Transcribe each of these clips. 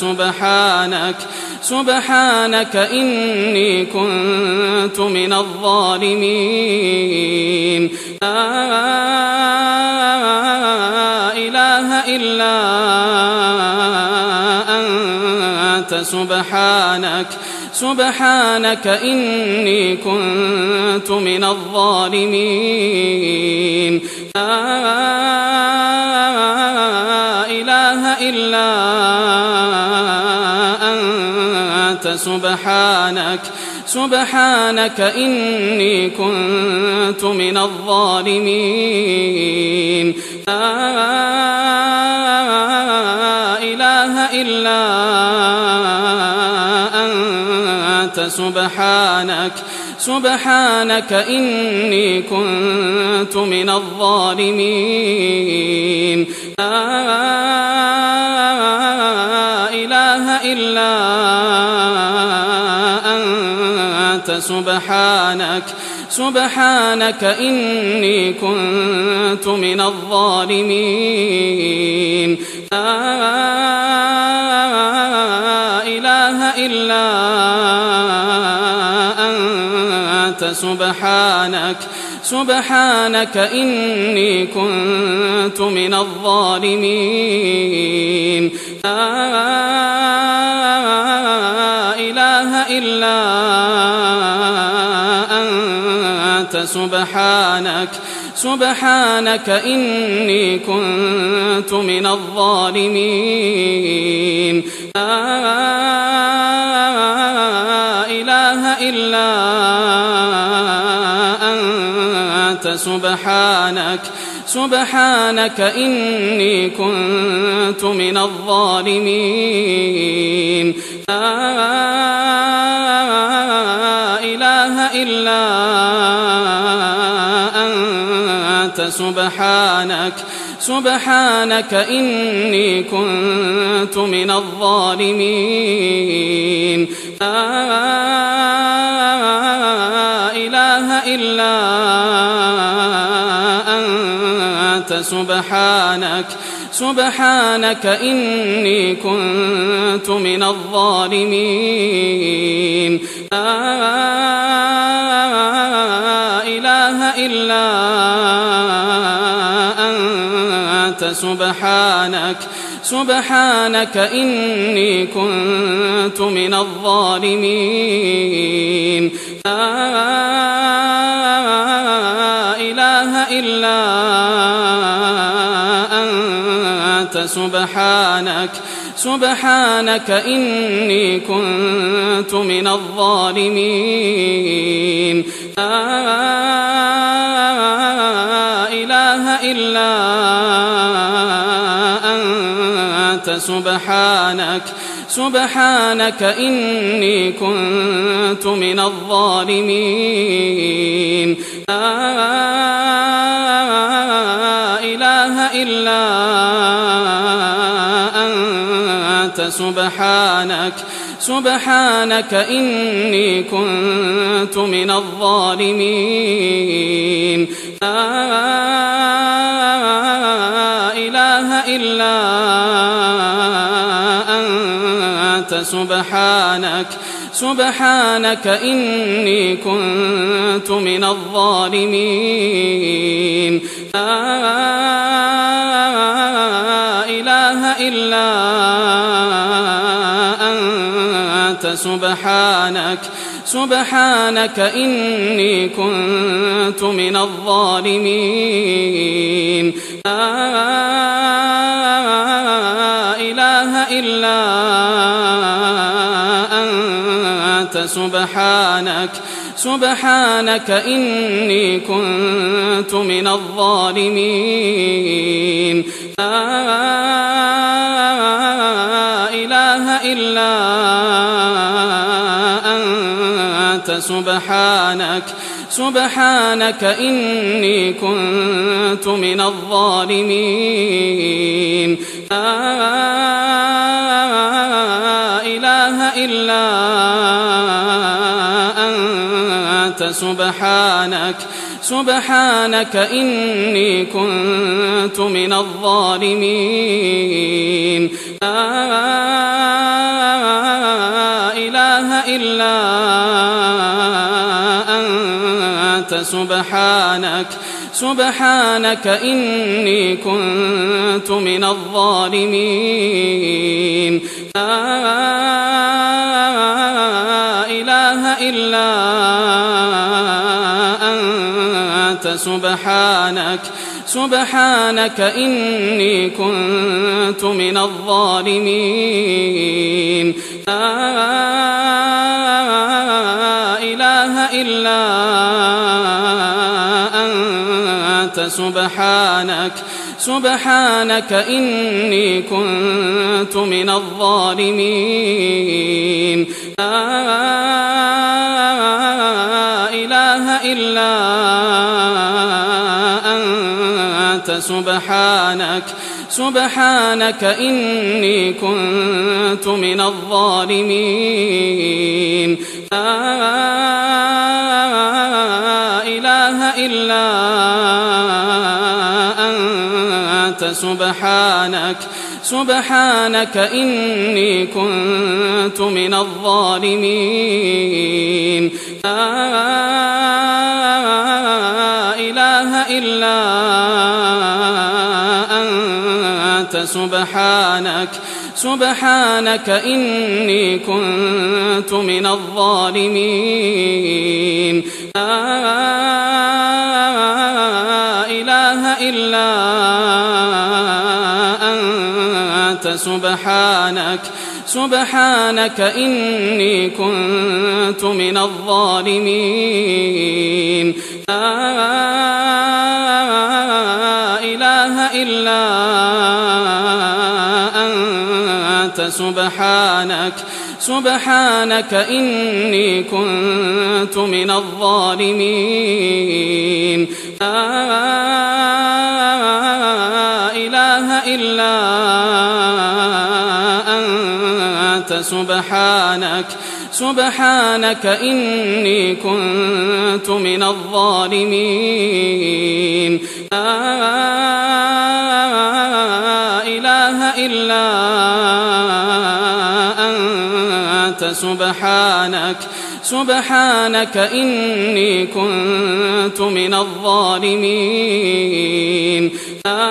سبحانك سبحانك إني كنت من الظالمين. لا إله إلا أنت سبحانك سبحانك إني كنت من الظالمين. لا سبحانك سبحانك إني كنت من الظالمين. لا إله إلا أنت سبحانك سبحانك إني كنت من الظالمين. لا سبحانك سبحانك إني كنت من الظالمين. لا إله إلا أنت سبحانك سبحانك إني كنت من الظالمين. لا سبحانك سبحانك إني كنت من الظالمين. لا إله إلا أنت سبحانك سبحانك إني كنت من الظالمين. لا إله إلا أنت سبحانك سبحانك إني كنت من الظالمين. لا إله إلا أنت سبحانك سبحانك إني كنت من الظالمين. لا سبحانك سبحانك إني كنت من الظالمين. لا إله إلا أنت سبحانك سبحانك إني كنت من الظالمين. لا سبحانك سبحانك إني كنت من الظالمين. لا إله إلا أنت سبحانك سبحانك إني كنت من الظالمين. لا إله إلا أنت سبحانك سبحانك إني كنت من الظالمين. لا إله إلا أنت سبحانك سبحانك إني كنت من الظالمين. لا سبحانك سبحانك إني كنت من الظالمين. لا إله إلا أنت سبحانك سبحانك إني كنت من الظالمين. لا سبحانك سبحانك إني كنت من الظالمين. لا إله إلا أنت سبحانك سبحانك إني كنت من الظالمين. لا إله إلا أنت سبحانك سبحانك إني كنت من الظالمين. لا إله إلا أنت سبحانك سبحانك إني كنت من الظالمين. لا إله إلا أنت سبحانك سبحانك إني كنت من الظالمين. لا إله إلا أنت سبحانك سبحانك إني كنت من الظالمين. لا سبحانك سبحانك إني كنت من الظالمين. لا إله إلا أنت سبحانك سبحانك إني كنت من الظالمين. لا سبحانك سبحانك إني كنت من الظالمين. لا إله إلا أنت سبحانك سبحانك إني كنت من الظالمين. لا سبحانك سبحانك إني كنت من الظالمين. لا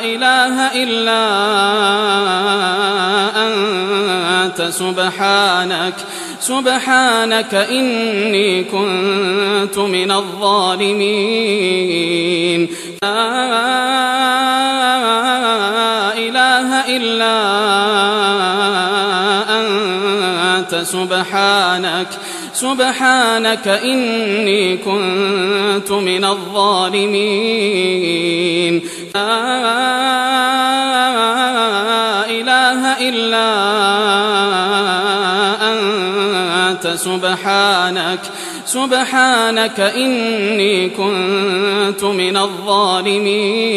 إله إلا أنت سبحانك سبحانك إني كنت من الظالمين. لا أنت سبحانك سبحانك إني كنت من الظالمين. لا إله إلا أنت سبحانك سبحانك إني كنت من الظالمين.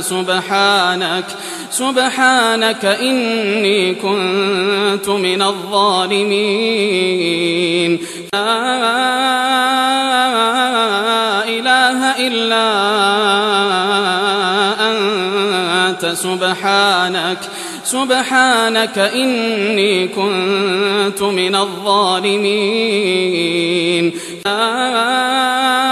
سبحانك سبحانك إني كنت من الظالمين. لا إله إلا أنت سبحانك سبحانك إني كنت من الظالمين. لا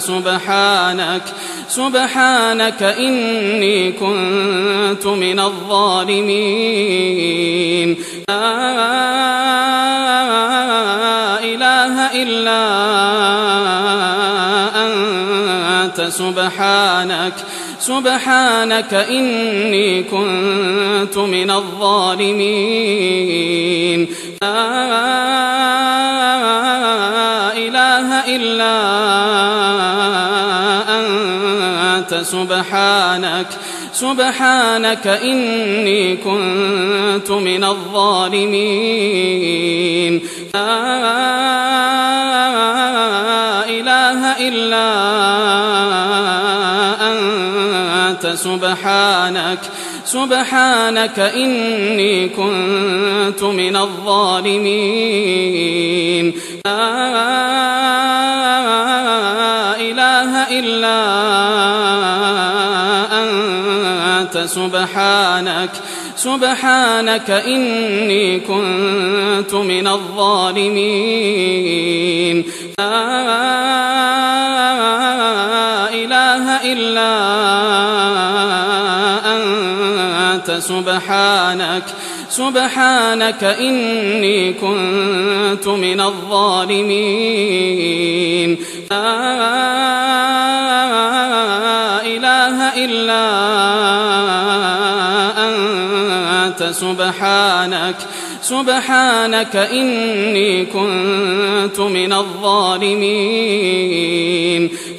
سبحانك سبحانك إني كنت من الظالمين. لا إله إلا أنت سبحانك سبحانك إني كنت من الظالمين. لا سبحانك سبحانك إني كنت من الظالمين. لا إله إلا أنت سبحانك سبحانك إني كنت من الظالمين. لا سبحانك سبحانك إني كنت من الظالمين. لا إله إلا أنت سبحانك سبحانك إني كنت من الظالمين. لا إله إلا سبحانك سبحانك إني كنت من الظالمين.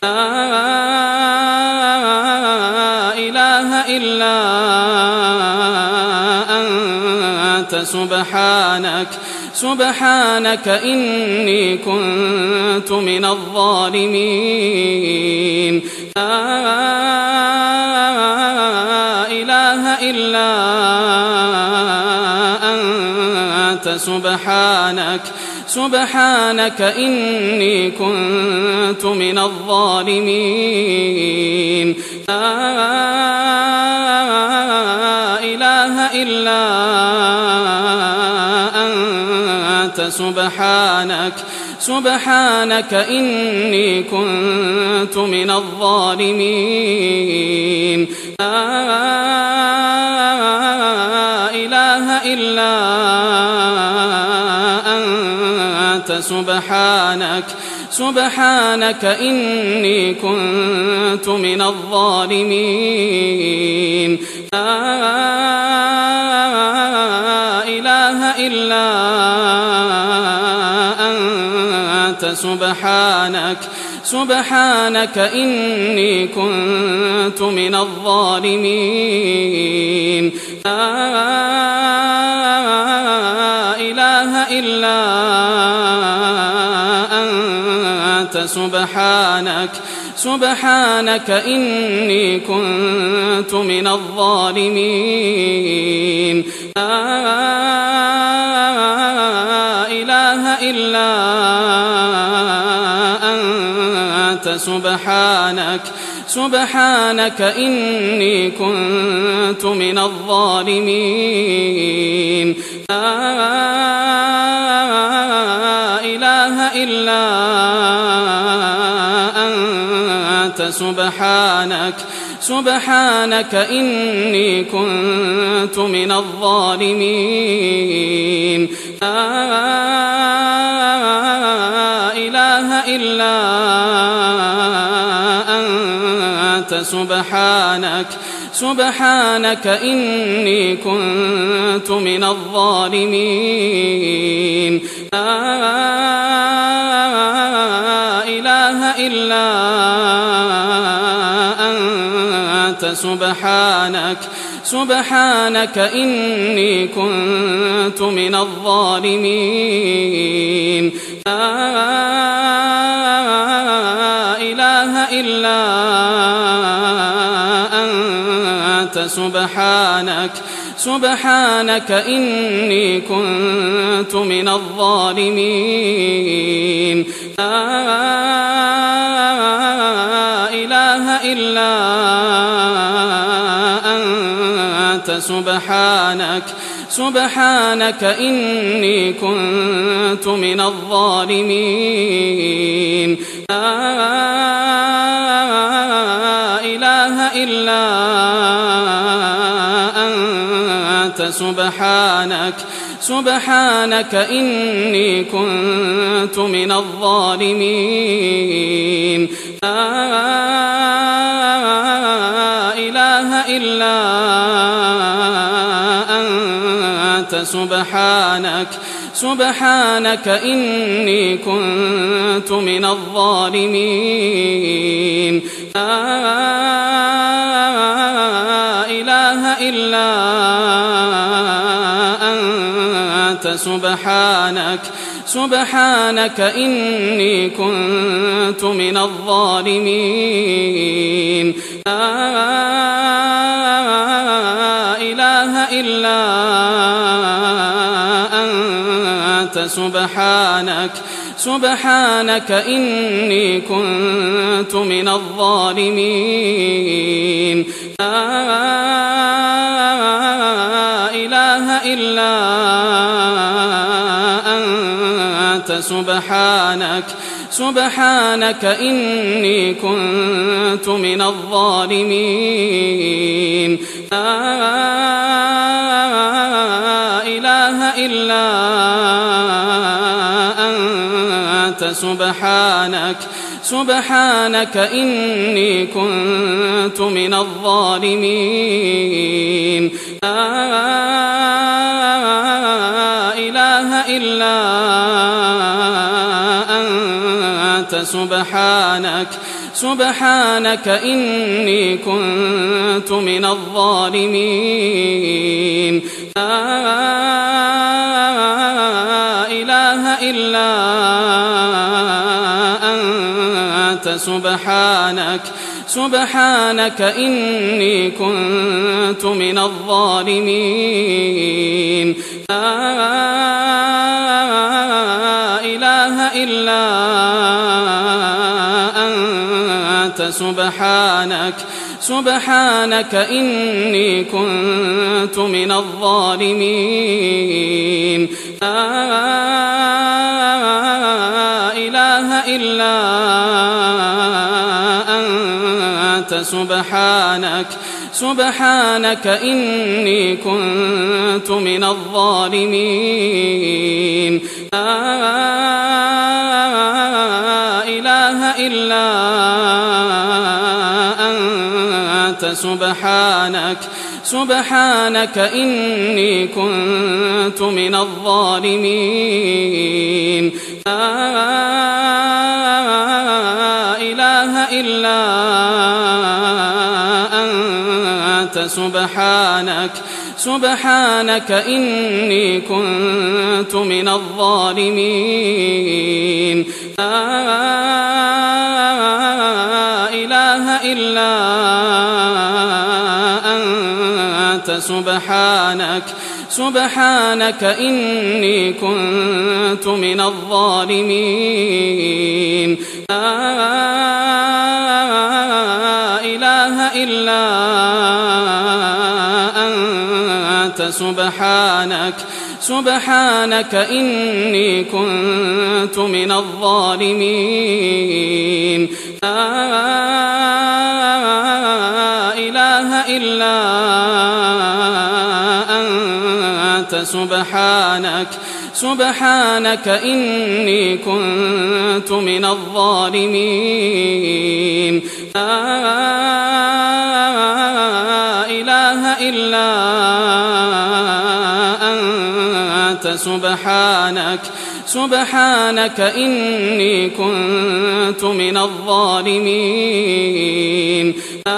لا إله إلا أنت سبحانك سبحانك إني كنت من الظالمين. لا سبحانك سبحانك إني كنت من الظالمين. لا إله إلا أنت سبحانك سبحانك إني كنت من الظالمين. لا سبحانك سبحانك إني كنت من الظالمين. لا إله إلا أنت سبحانك سبحانك إني كنت من الظالمين. لا إله إلا أنت سبحانك سبحانك إني كنت من الظالمين. لا إله إلا أنت سبحانك سبحانك إني كنت من الظالمين. لا سبحانك سبحانك إني كنت من الظالمين. لا إله إلا أنت سبحانك سبحانك إني كنت من الظالمين. لا سبحانك سبحانك إني كنت من الظالمين. لا إله إلا أنت سبحانك سبحانك إني كنت من الظالمين. لا سبحانك سبحانك إني كنت من الظالمين. لا إله إلا أنت سبحانك سبحانك إني كنت من الظالمين. لا سبحانك سبحانك إني كنت من الظالمين. لا إله إلا أنت سبحانك سبحانك إني كنت من الظالمين. لا سبحانك سبحانك إني كنت من الظالمين. لا إله إلا أنت سبحانك سبحانك إني كنت من الظالمين. لا سبحانك سبحانك إني كنت من الظالمين. لا إله إلا أنت سبحانك سبحانك إني كنت من الظالمين. لا إله إلا أنت سبحانك سبحانك إني كنت من الظالمين. لا إله إلا أنت سبحانك سبحانك إني كنت من الظالمين. لا إله إلا سبحانك سبحانك إني كنت من الظالمين. لا إله إلا أنت سبحانك سبحانك إني كنت من الظالمين. لا سبحانك سبحانك إني كنت من الظالمين. لا إله إلا أنت سبحانك سبحانك إني كنت من الظالمين. لا سبحانك سبحانك إني كنت من الظالمين. لا إله إلا أنت سبحانك سبحانك إني كنت من الظالمين. لا سبحانك سبحانك إني كنت من الظالمين. لا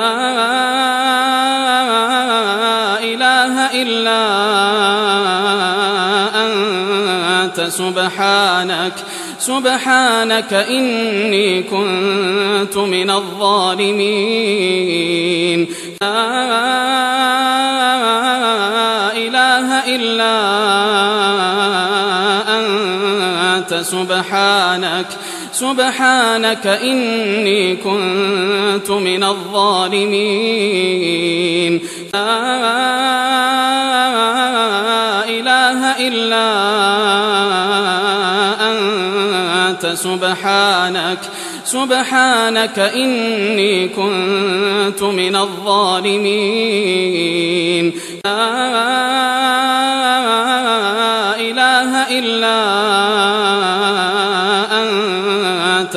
إله إلا أنت. سبحانك. سبحانك إني كنت من الظالمين. لا سبحانك سبحانك إني كنت من الظالمين. لا إله إلا أنت سبحانك سبحانك إني كنت من الظالمين. لا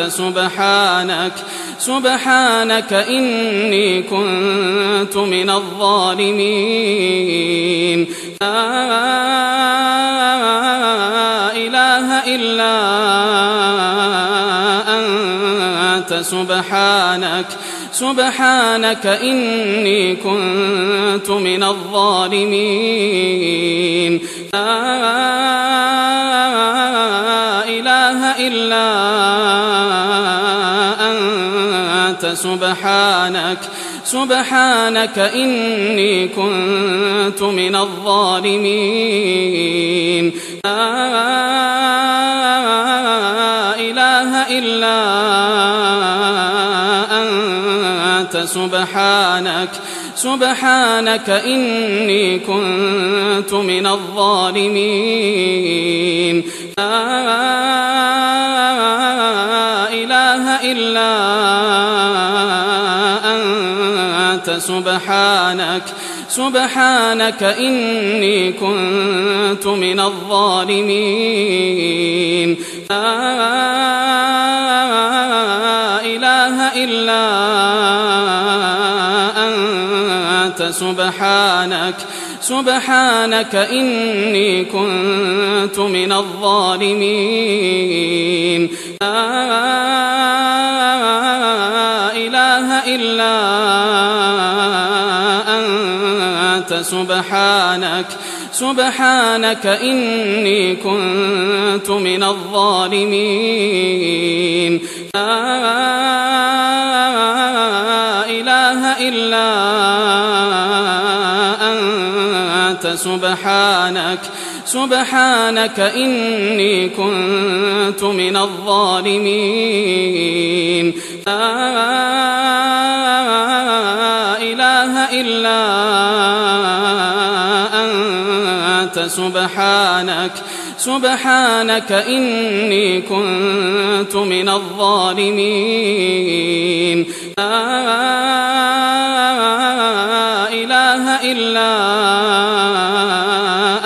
سبحانك سبحانك إني كنت من الظالمين. لا إله إلا أنت سبحانك سبحانك إني كنت من الظالمين. لا سبحانك سبحانك إني كنت من الظالمين. لا إله إلا أنت سبحانك سبحانك إني كنت من الظالمين. لا سبحانك سبحانك إني كنت من الظالمين. لا إله إلا أنت سبحانك سبحانك إني كنت من الظالمين. لا سبحانك سبحانك إني كنت من الظالمين. لا إله إلا أنت سبحانك سبحانك إني كنت من الظالمين. لا إله إلا أنت سبحانك سبحانك إني كنت من الظالمين. لا إله إلا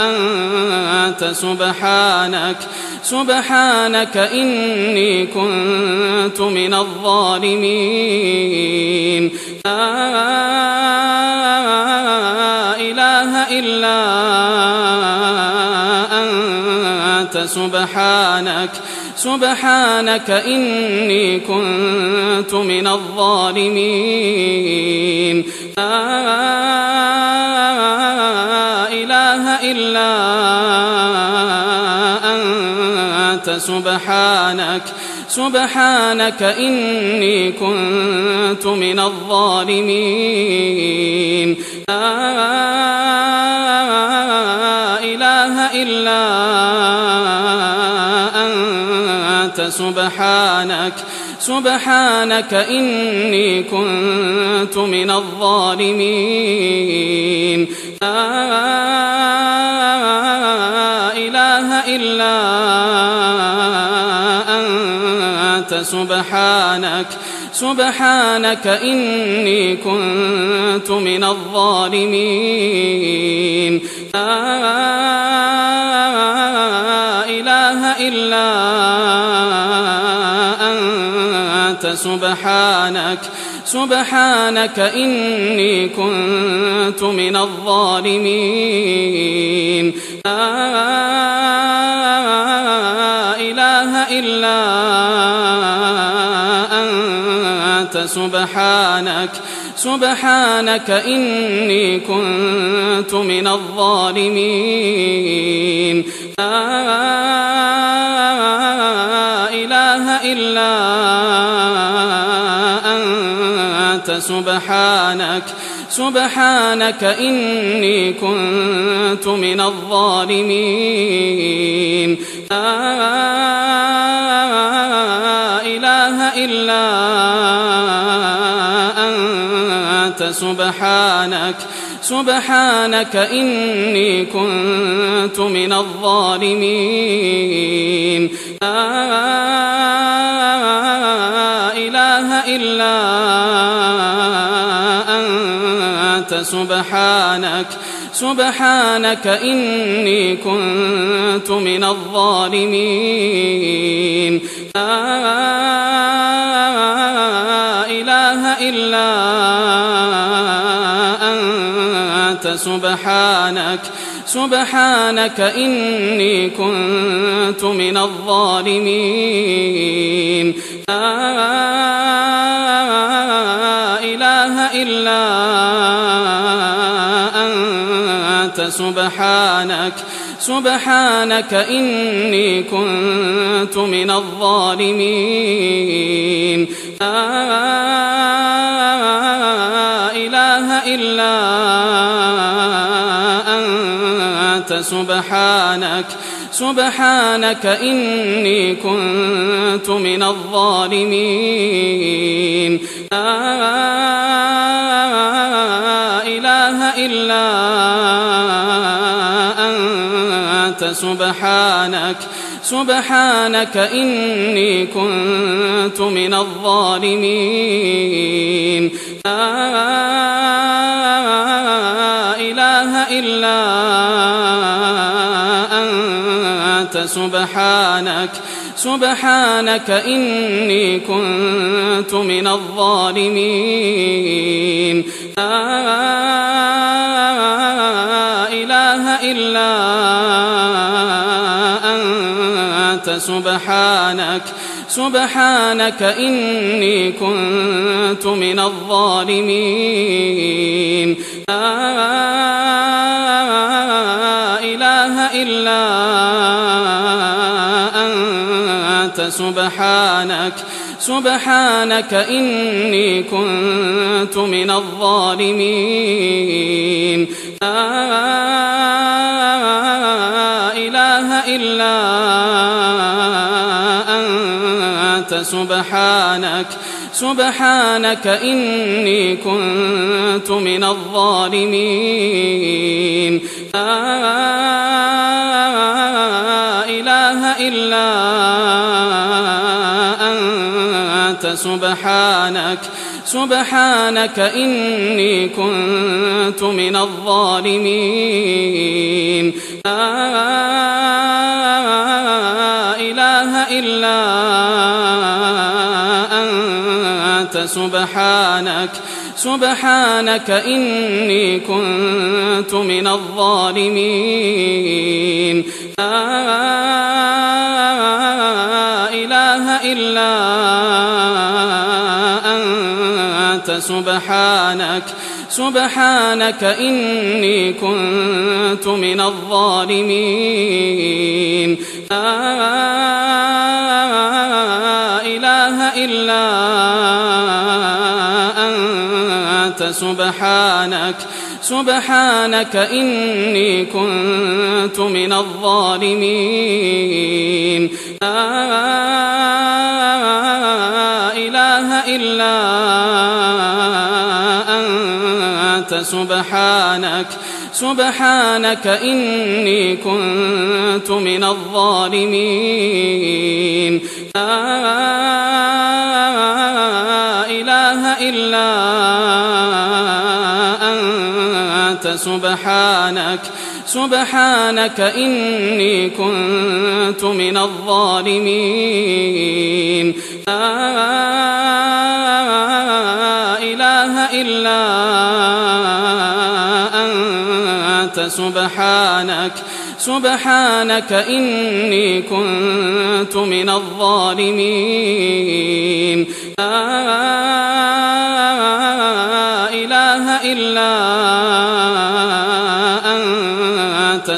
أنت سبحانك سبحانك إني كنت من الظالمين. لا سبحانك سبحانك إني كنت من الظالمين. لا إله إلا أنت سبحانك سبحانك إني كنت من الظالمين. لا إله إلا أنت سبحانك سبحانك إني كنت من الظالمين. لا إله إلا أنت سبحانك سبحانك إني كنت من الظالمين. لا سبحانك سبحانك إني كنت من الظالمين. لا إله إلا أنت سبحانك سبحانك إني كنت من الظالمين. لا سبحانك سبحانك إني كنت من الظالمين. لا إله إلا أنت سبحانك سبحانك إني كنت من الظالمين. لا سبحانك سبحانك إني كنت من الظالمين. لا إله إلا أنت سبحانك سبحانك إني كنت من الظالمين. لا سبحانك سبحانك إني كنت من الظالمين. لا إله إلا أنت سبحانك سبحانك إني كنت من الظالمين. لا سبحانك سبحانك إني كنت من الظالمين. لا إله إلا أنت سبحانك سبحانك إني كنت من الظالمين. لا سبحانك سبحانك إني كنت من الظالمين. لا إله إلا أنت سبحانك سبحانك إني كنت من الظالمين. لا سبحانك سبحانك إني كنت من الظالمين. لا إله إلا أنت سبحانك سبحانك إني كنت من الظالمين. لا سبحانك سبحانك إني كنت من الظالمين. لا إله إلا أنت سبحانك سبحانك إني كنت من الظالمين. لا سبحانك سبحانك إني كنت من الظالمين. لا إله إلا أنت سبحانك سبحانك إني كنت من الظالمين. لا إلا أنت سبحانك سبحانك إني كنت من الظالمين. لا إله إلا أنت سبحانك سبحانك إني كنت من الظالمين. لا إلا أنت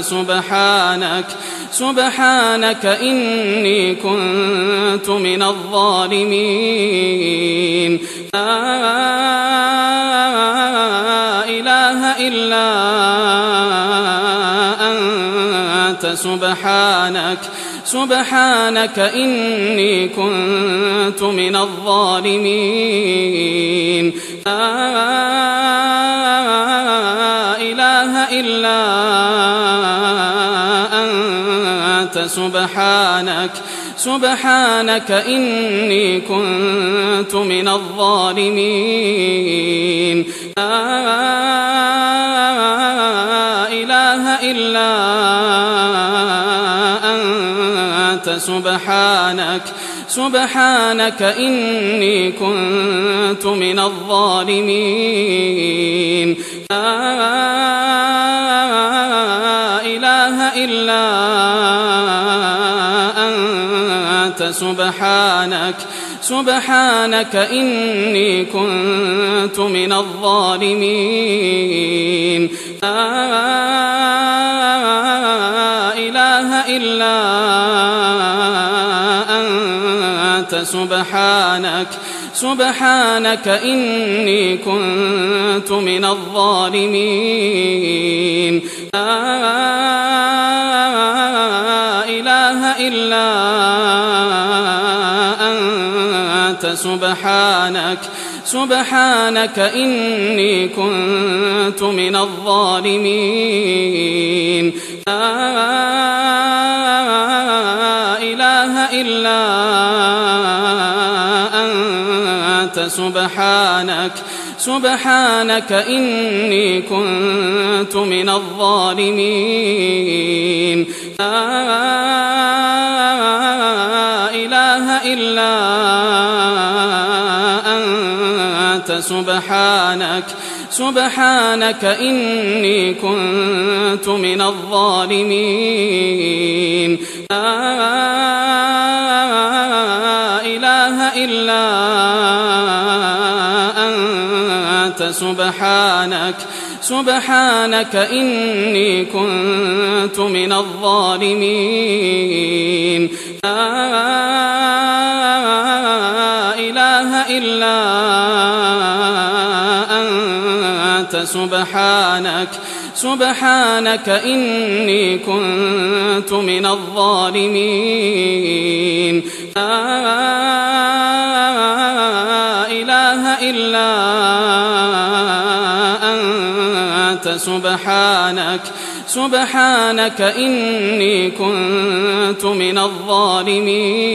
سبحانك سبحانك إني كنت من الظالمين. لا إله إلا أنت سبحانك سبحانك إني كنت من الظالمين. لا إلا أنت سبحانك سبحانك إني كنت من الظالمين. لا إله إلا أنت سبحانك سبحانك إني كنت من الظالمين. لا سبحانك سبحانك إني كنت من الظالمين. لا إله إلا أنت سبحانك سبحانك إني كنت من الظالمين. لا إلا سبحانك سبحانك إني كنت من الظالمين. لا إله إلا أنت سبحانك سبحانك إني كنت من الظالمين. لا سبحانك سبحانك إني كنت من الظالمين. لا إله إلا أنت سبحانك سبحانك إني كنت من الظالمين. لا سبحانك سبحانك إني كنت من الظالمين. لا إله إلا أنت سبحانك سبحانك إني كنت من الظالمين.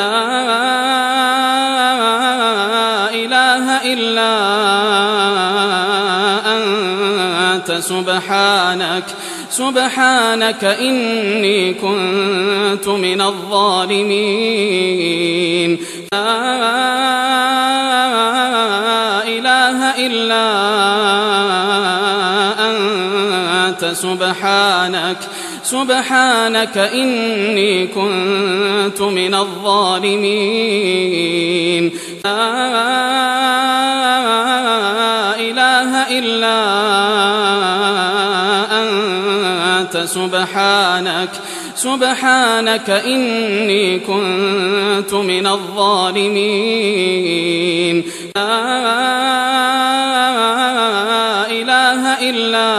لا سبحانك سبحانك إني كنت من الظالمين. لا إله إلا أنت سبحانك سبحانك إني كنت من الظالمين. لا سبحانك سبحانك إني كنت من الظالمين. لا إله إلا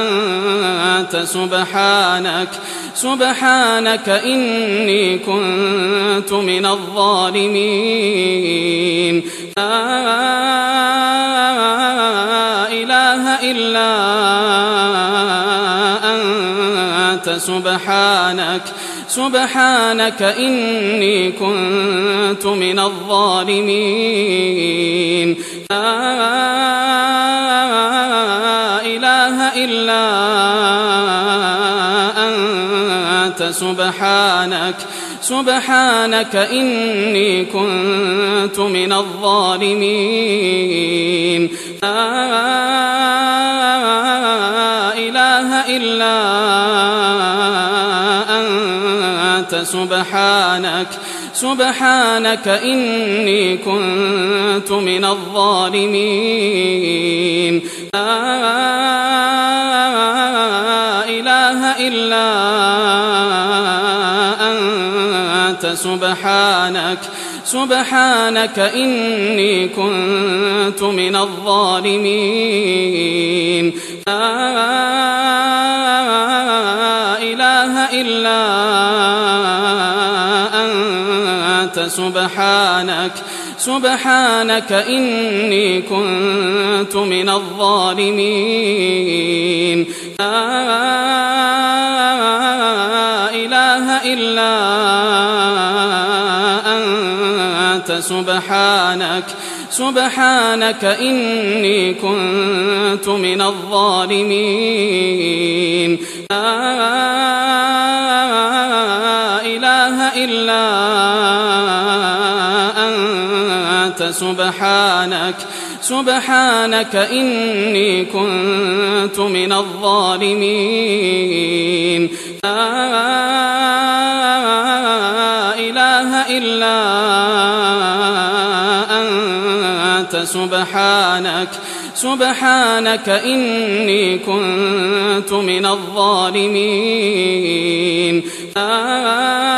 أنت سبحانك سبحانك إني كنت من الظالمين. لا سبحانك سبحانك إني كنت من الظالمين. لا إله إلا أنت سبحانك سبحانك إني كنت من الظالمين. لا سبحانك سبحانك إني كنت من الظالمين. لا إله إلا أنت سبحانك سبحانك إني كنت من الظالمين. لا سبحانك سبحانك إني كنت من الظالمين. لا إله إلا أنت سبحانك سبحانك إني كنت من الظالمين. لا سبحانك سبحانك إني كنت من الظالمين. لا إله إلا أنت سبحانك سبحانك إني كنت من الظالمين. لا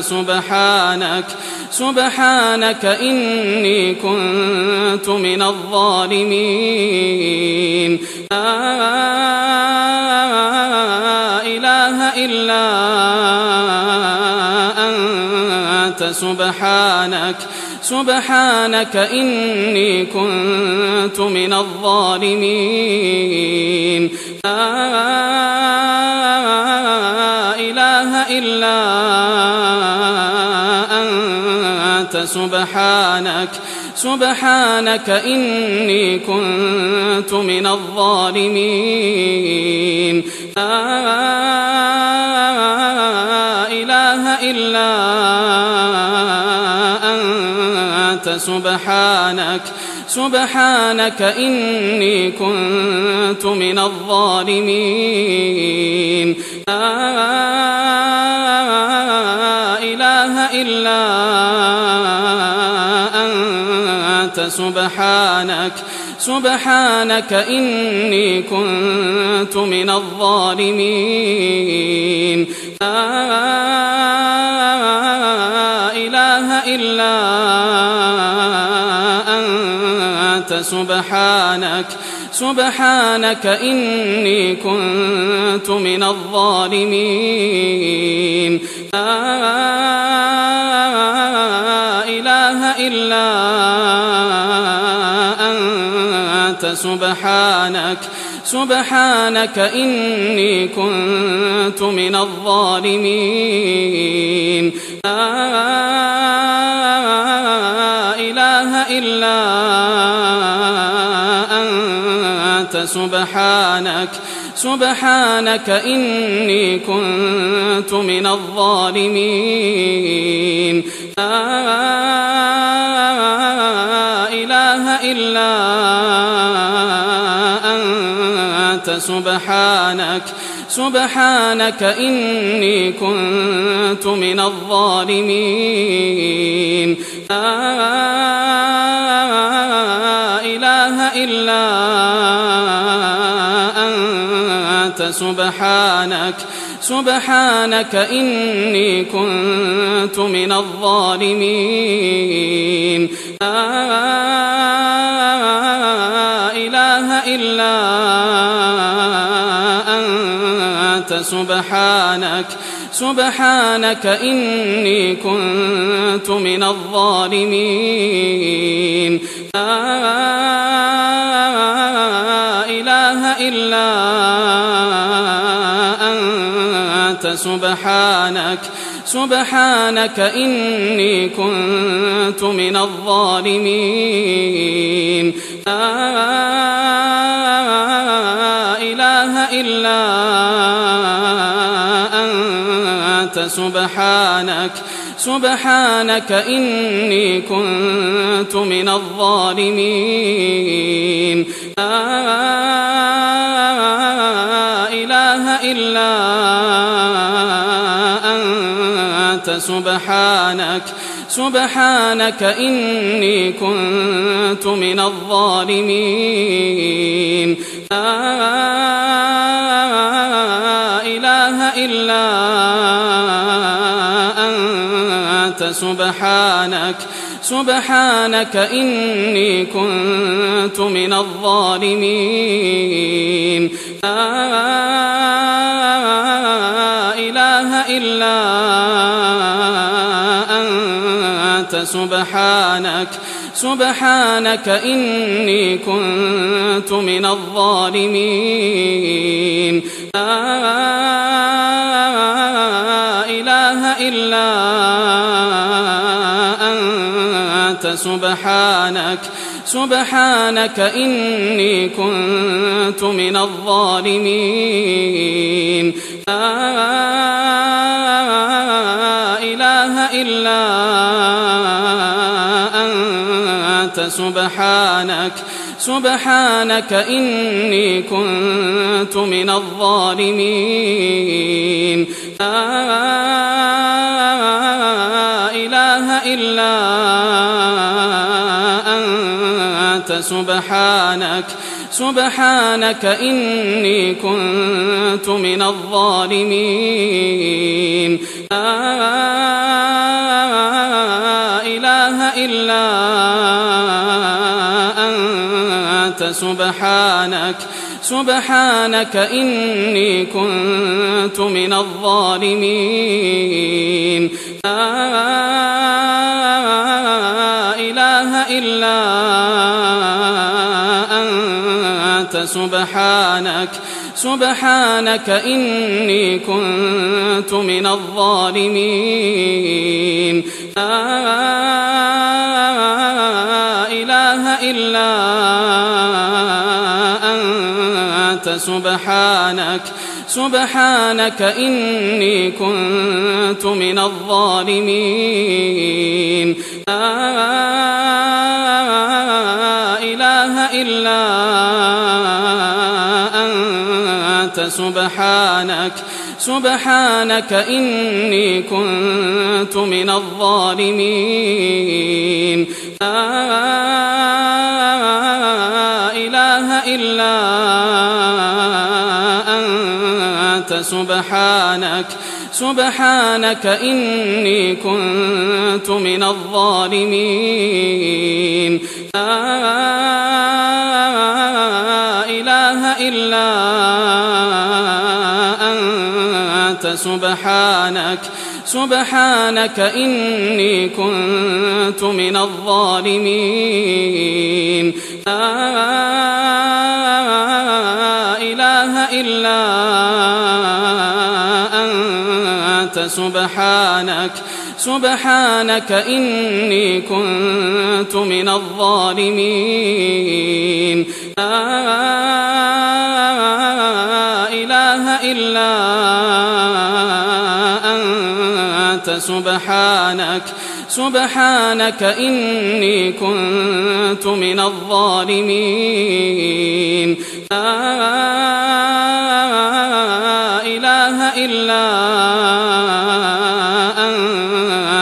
سبحانك سبحانك إني كنت من الظالمين. لا إله إلا أنت سبحانك سبحانك إني كنت من الظالمين. لا إله إلا أنت سبحانك سبحانك إني كنت من الظالمين. لا إله إلا أنت سبحانك سبحانك إني كنت من الظالمين. لا سبحانك سبحانك إني كنت من الظالمين. لا إله إلا أنت سبحانك سبحانك إني كنت من الظالمين. لا سبحانك سبحانك إني كنت من الظالمين. لا إله إلا أنت. سبحانك. سبحانك إني كنت من الظالمين. لا سبحانك سبحانك إني كنت من الظالمين. لا إله إلا أنت سبحانك سبحانك إني كنت من الظالمين. لا سبحانك سبحانك إني كنت من الظالمين. لا إله إلا أنت سبحانك سبحانك إني كنت من الظالمين. لا سبحانك سبحانك إني كنت من الظالمين. لا إله إلا أنت سبحانك سبحانك إني كنت من الظالمين. لا أنت سبحانك سبحانك إني كنت من الظالمين. لا إله إلا أنت سبحانك سبحانك إني كنت من الظالمين. لا سبحانك سبحانك إني كنت من الظالمين. لا إله إلا أنت سبحانك سبحانك إني كنت من الظالمين. لا سبحانك سبحانك إني كنت من الظالمين. لا إله إلا أنت سبحانك سبحانك إني كنت من الظالمين. لا إله إلا أنت سبحانك سبحانك إني كنت من الظالمين. لا إله إلا أنت سبحانك سبحانك إني كنت من الظالمين. لا سبحانك سبحانك إني كنت من الظالمين. لا إله إلا أنت سبحانك سبحانك إني كنت من الظالمين. لا سبحانك سبحانك إني كنت من الظالمين. لا إله إلا أنت سبحانك سبحانك إني كنت من الظالمين. لا إله إلا سبحانك سبحانك إني كنت من الظالمين. لا إله إلا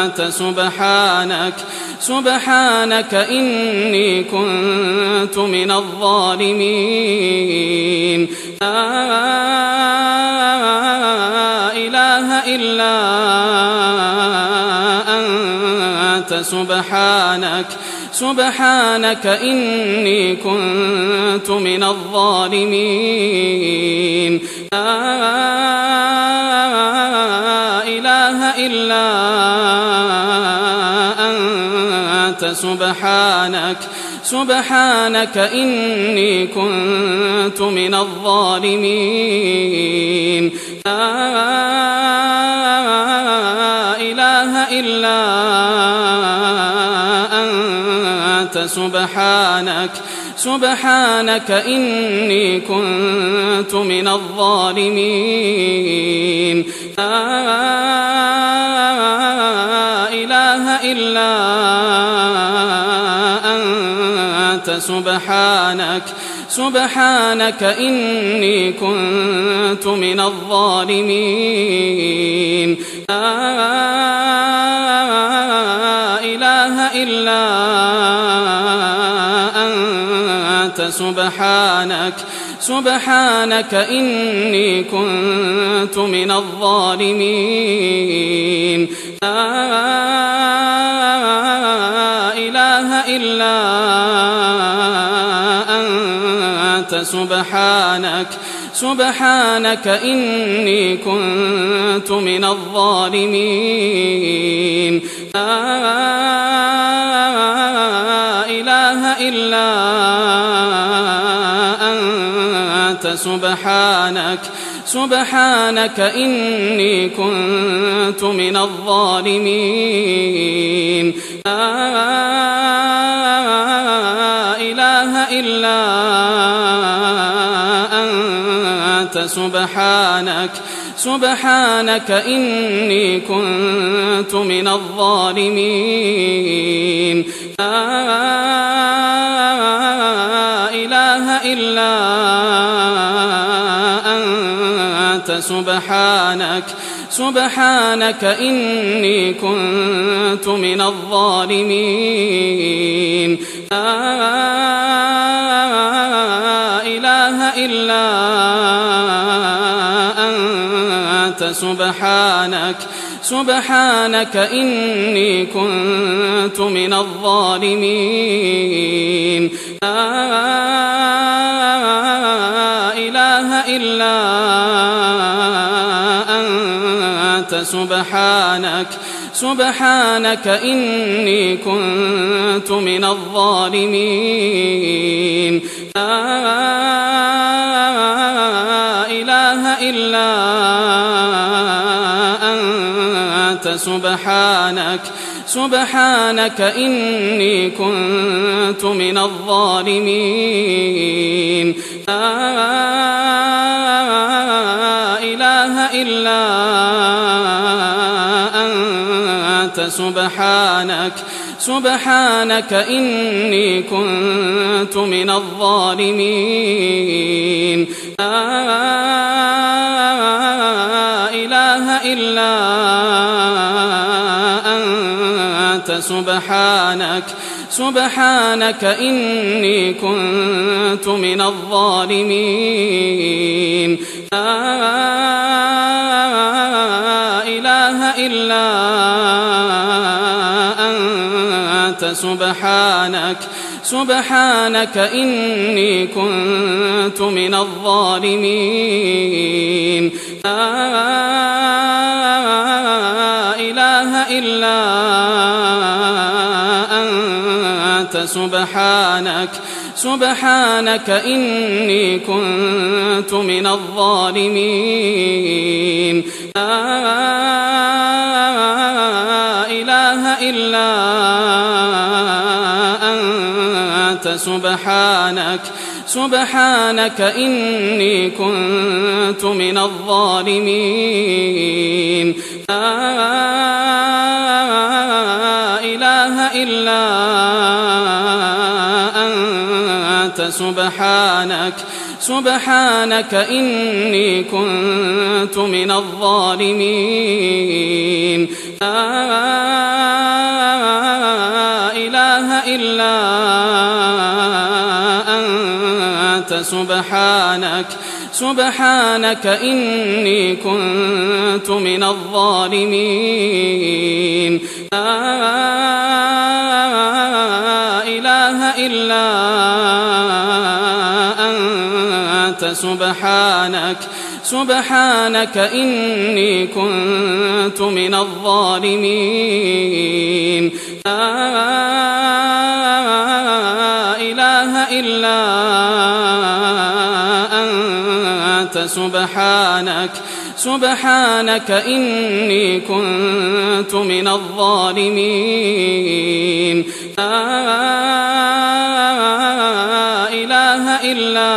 أنت سبحانك سبحانك إني كنت من الظالمين. لا سبحانك سبحانك إني كنت من الظالمين. لا إله إلا أنت سبحانك سبحانك إني كنت من الظالمين. لا سبحانك سبحانك إني كنت من الظالمين. لا إله إلا أنت سبحانك سبحانك إني كنت من الظالمين. لا سبحانك سبحانك إني كنت من الظالمين. لا إله إلا أنت سبحانك سبحانك إني كنت من الظالمين. لا سبحانك سبحانك إني كنت من الظالمين. لا إله إلا أنت سبحانك سبحانك إني كنت من الظالمين. لا سبحانك سبحانك إني كنت من الظالمين. لا إله إلا أنت سبحانك سبحانك إني كنت من الظالمين. لا سبحانك سبحانك إني كنت من الظالمين. لا إله إلا أنت سبحانك سبحانك إني كنت من الظالمين. لا سبحانك سبحانك إني كنت من الظالمين. لا إله إلا أنت سبحانك سبحانك إني كنت من الظالمين. لا سبحانك سبحانك إني كنت من الظالمين. لا إله إلا أنت سبحانك سبحانك إني كنت من الظالمين. لا سبحانك سبحانك إني كنت من الظالمين. لا إله إلا أنت سبحانك سبحانك إني كنت من الظالمين. لا سبحانك سبحانك إني كنت من الظالمين. لا إله إلا أنت سبحانك سبحانك إني كنت من الظالمين. لا إله إلا سبحانك سبحانك إني كنت من الظالمين. لا إله إلا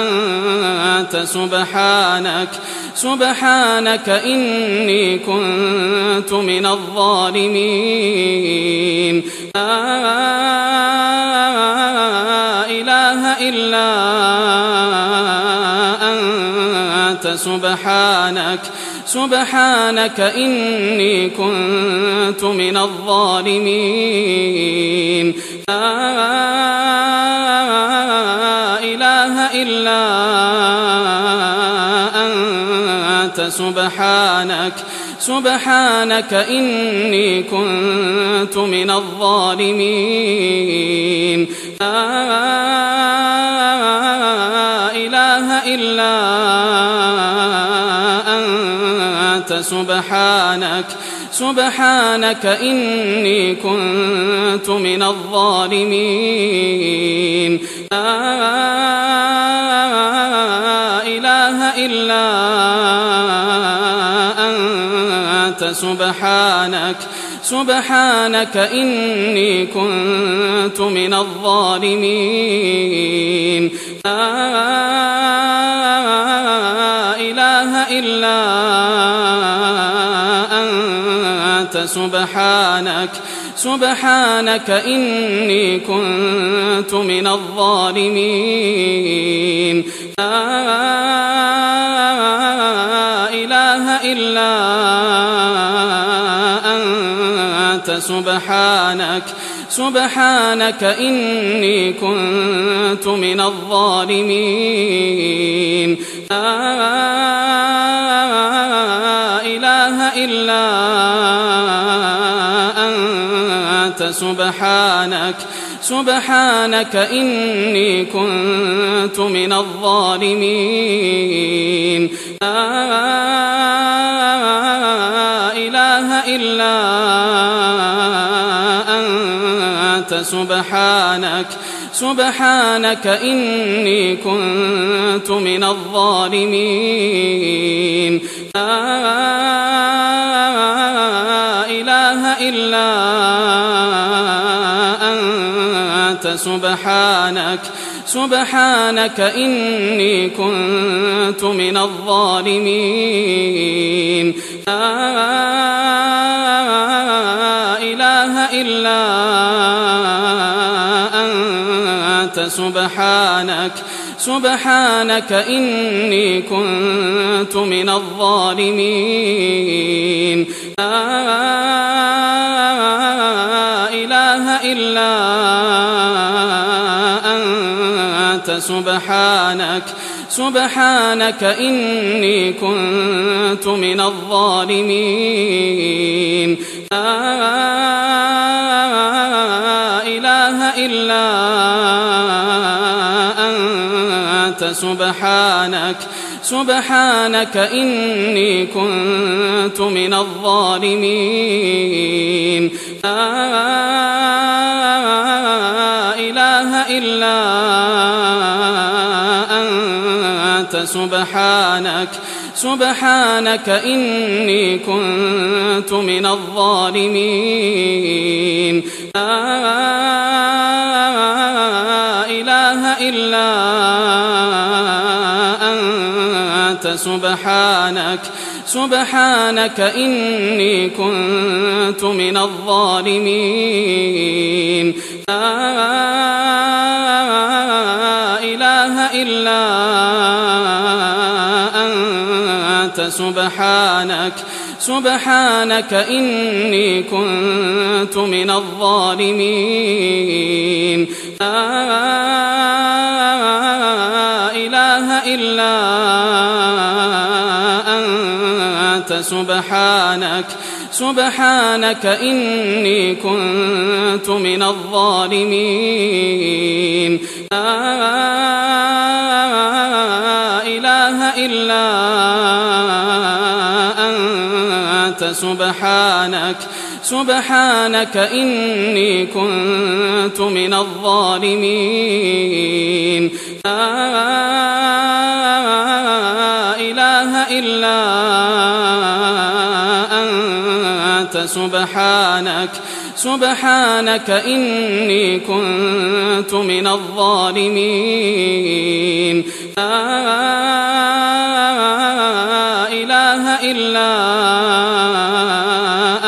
أنت سبحانك سبحانك إني كنت من الظالمين. لا سبحانك سبحانك إني كنت من الظالمين. لا إله إلا أنت سبحانك سبحانك إني كنت من الظالمين. لا إلا أنت. سبحانك سبحانك إني كنت من الظالمين. لا إله إلا أنت. سبحانك سبحانك إني كنت من الظالمين. لا إله إلا أنت سبحانك سبحانك إني كنت من الظالمين. لا سبحانك سبحانك إني كنت من الظالمين. لا إله إلا أنت سبحانك سبحانك إني كنت من الظالمين. لا سبحانك سبحانك إني كنت من الظالمين. لا إله إلا أنت سبحانك سبحانك إني كنت من الظالمين. لا سبحانك سبحانك إني كنت من الظالمين. لا إله إلا أنت سبحانك سبحانك إني كنت من الظالمين. لا إلا أنت سبحانك سبحانك إني كنت من الظالمين. لا إله إلا أنت سبحانك سبحانك إني كنت من الظالمين. لا سبحانك سبحانك إني كنت من الظالمين. لا إله إلا أنت سبحانك سبحانك إني كنت من الظالمين. لا سبحانك سبحانك إني كنت من الظالمين. لا إله إلا أنت سبحانك سبحانك إني كنت من الظالمين. لا إلا أنت سبحانك سبحانك إني كنت من الظالمين. لا إله إلا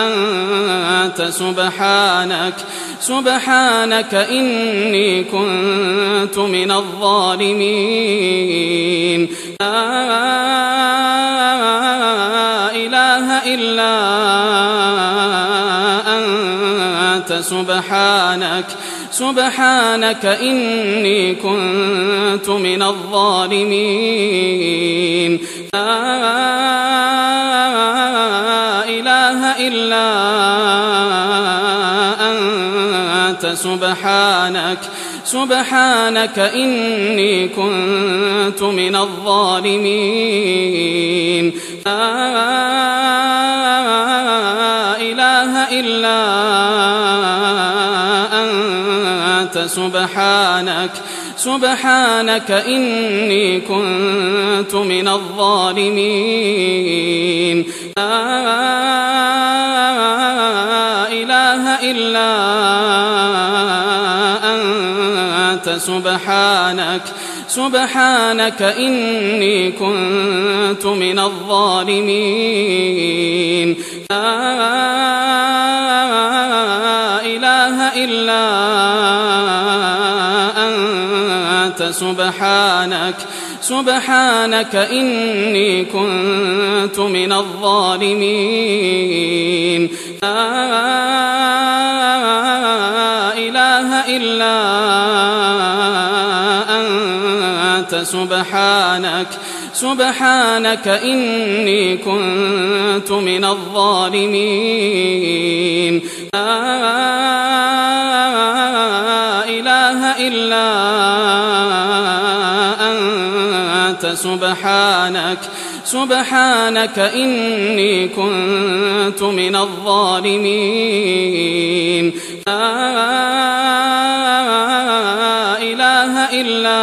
أنت سبحانك سبحانك إني كنت من الظالمين. لا سبحانك سبحانك إني كنت من الظالمين. لا إله إلا أنت سبحانك سبحانك إني كنت من الظالمين. لا سبحانك سبحانك إني كنت من الظالمين. لا إله إلا أنت سبحانك سبحانك إني كنت من الظالمين. لا سبحانك سبحانك إني كنت من الظالمين. لا إله إلا أنت سبحانك سبحانك إني كنت من الظالمين. لا سبحانك سبحانك إني كنت من الظالمين. لا إله إلا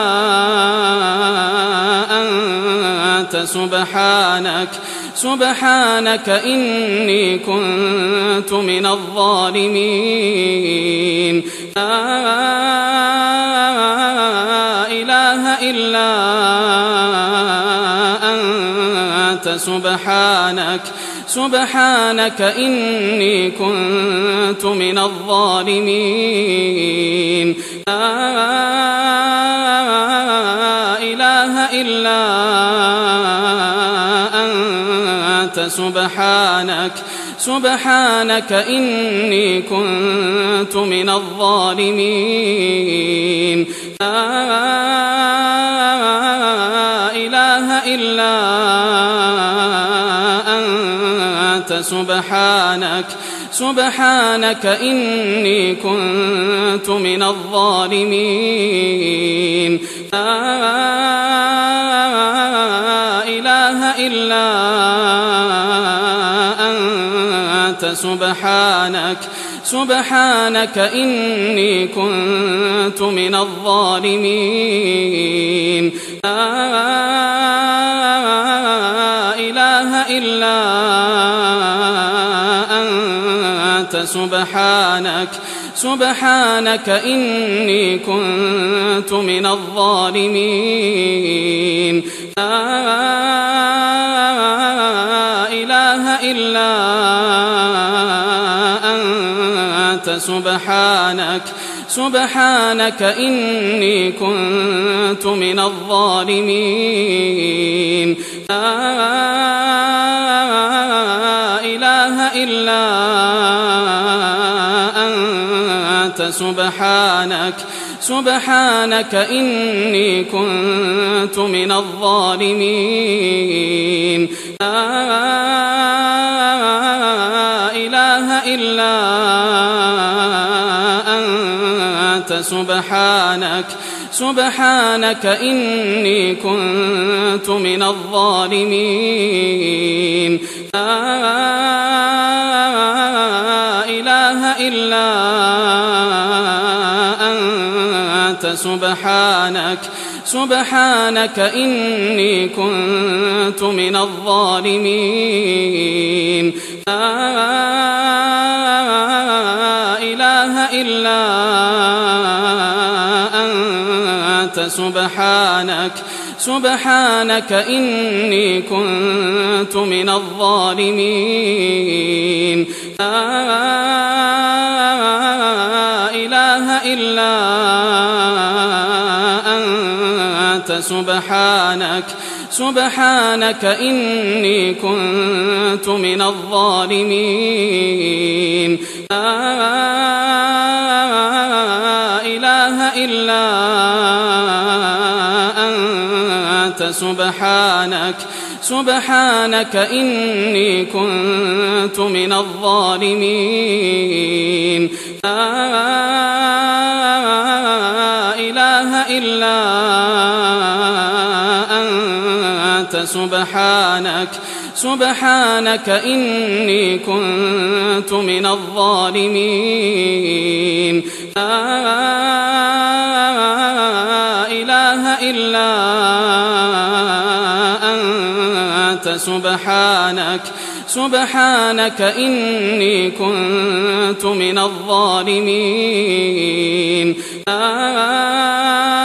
أنت سبحانك سبحانك إني كنت من الظالمين. لا سبحانك سبحانك إني كنت من الظالمين. لا إله إلا أنت سبحانك سبحانك إني كنت من الظالمين. لا إله إلا أنت سبحانك سبحانك إني كنت من الظالمين. لا إله إلا أنت سبحانك سبحانك إني كنت من الظالمين. لا إله إلا أنت سبحانك سبحانك إني كنت من الظالمين. لا إله إلا أنت سبحانك سبحانك إني كنت من الظالمين. لا إله إلا أنت سبحانك سبحانك إني كنت من الظالمين. لا إله إلا أنت سبحانك سبحانك إني كنت من الظالمين. لا سبحانك سبحانك إني كنت من الظالمين. لا إله إلا أنت سبحانك سبحانك إني كنت من الظالمين. لا سبحانك سبحانك إني كنت من الظالمين. لا إله إلا أنت سبحانك سبحانك إني كنت من الظالمين. لا سبحانك سبحانك إني كنت من الظالمين. لا إله إلا أنت سبحانك سبحانك إني كنت من الظالمين. لا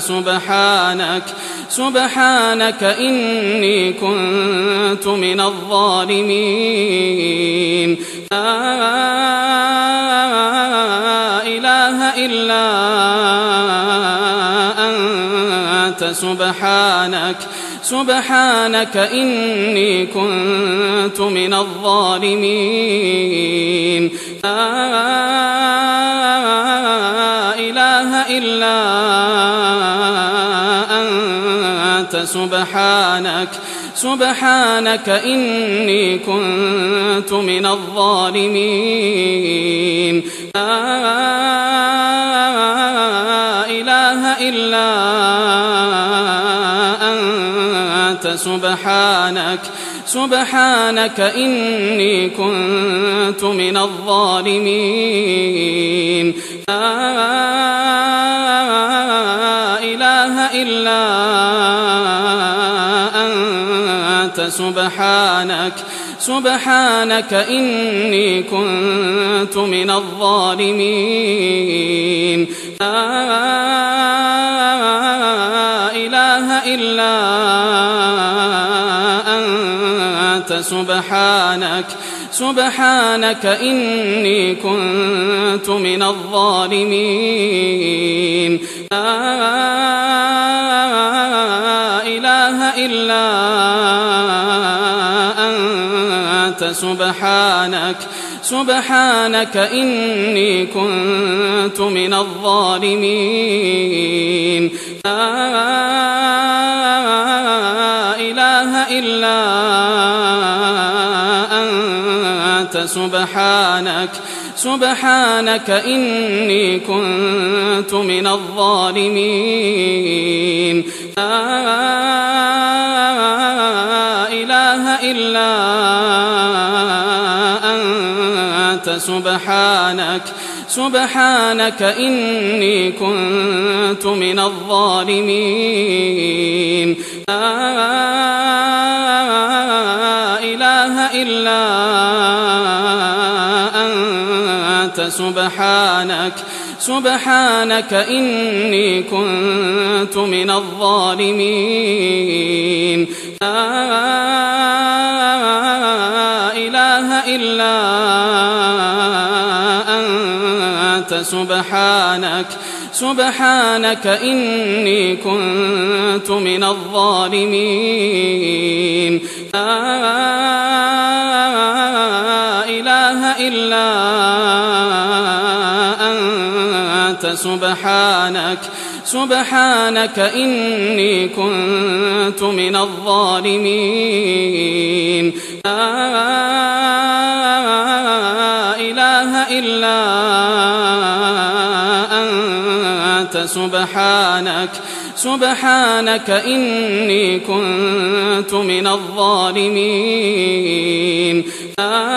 سبحانك سبحانك إني كنت من الظالمين. لا إله إلا أنت سبحانك سبحانك إني كنت من الظالمين. لا إله إلا أنت سبحانك سبحانك إني كنت من الظالمين. لا إله إلا أنت سبحانك سبحانك إني كنت من الظالمين. لا سبحانك سبحانك إني كنت من الظالمين. لا إله إلا أنت سبحانك سبحانك إني كنت من الظالمين. لا سبحانك سبحانك إني كنت من الظالمين. لا إله إلا أنت سبحانك سبحانك إني كنت من الظالمين. لا سبحانك سبحانك إني كنت من الظالمين. لا إله إلا أنت سبحانك سبحانك إني كنت من الظالمين. لا سبحانك سبحانك إني كنت من الظالمين. لا إله إلا أنت سبحانك سبحانك إني كنت من الظالمين. لا سبحانك سبحانك إني كنت من الظالمين. لا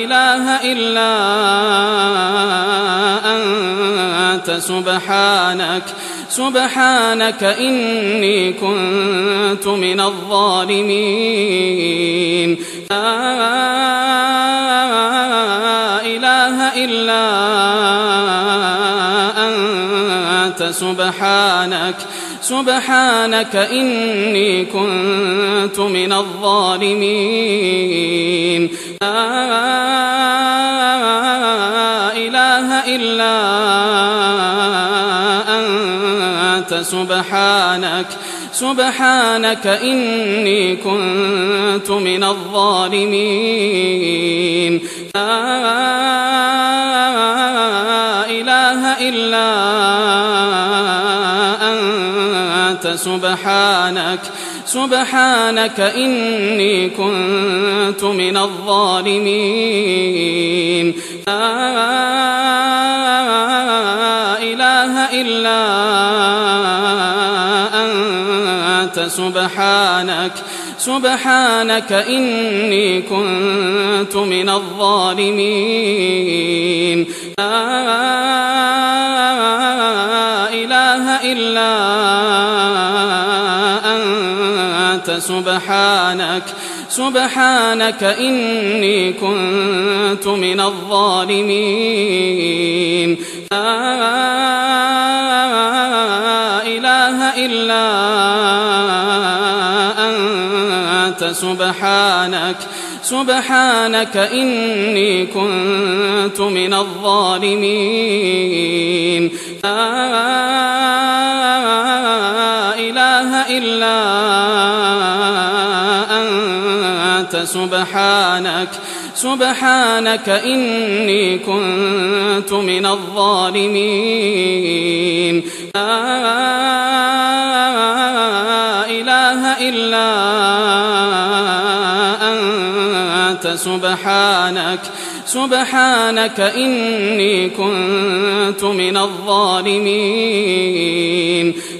إله إلا أنت سبحانك سبحانك إني كنت من الظالمين. لا سبحانك سبحانك إني كنت من الظالمين. لا إله إلا أنت سبحانك سبحانك إني كنت من الظالمين. لا إله إلا أنت سبحانك سبحانك إني كنت من الظالمين. لا إله إلا أنت سبحانك سبحانك إني كنت من الظالمين. لا سبحانك سبحانك إني كنت من الظالمين. لا إله إلا أنت سبحانك سبحانك إني كنت من الظالمين. لا سبحانك سبحانك إني كنت من الظالمين. لا إله إلا أنت سبحانك سبحانك إني كنت من الظالمين.